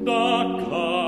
da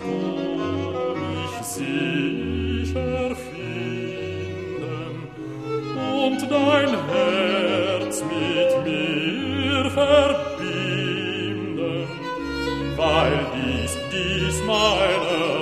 du mich sicher finden und dein Herz mit mir verbinden, weil dies, dies meine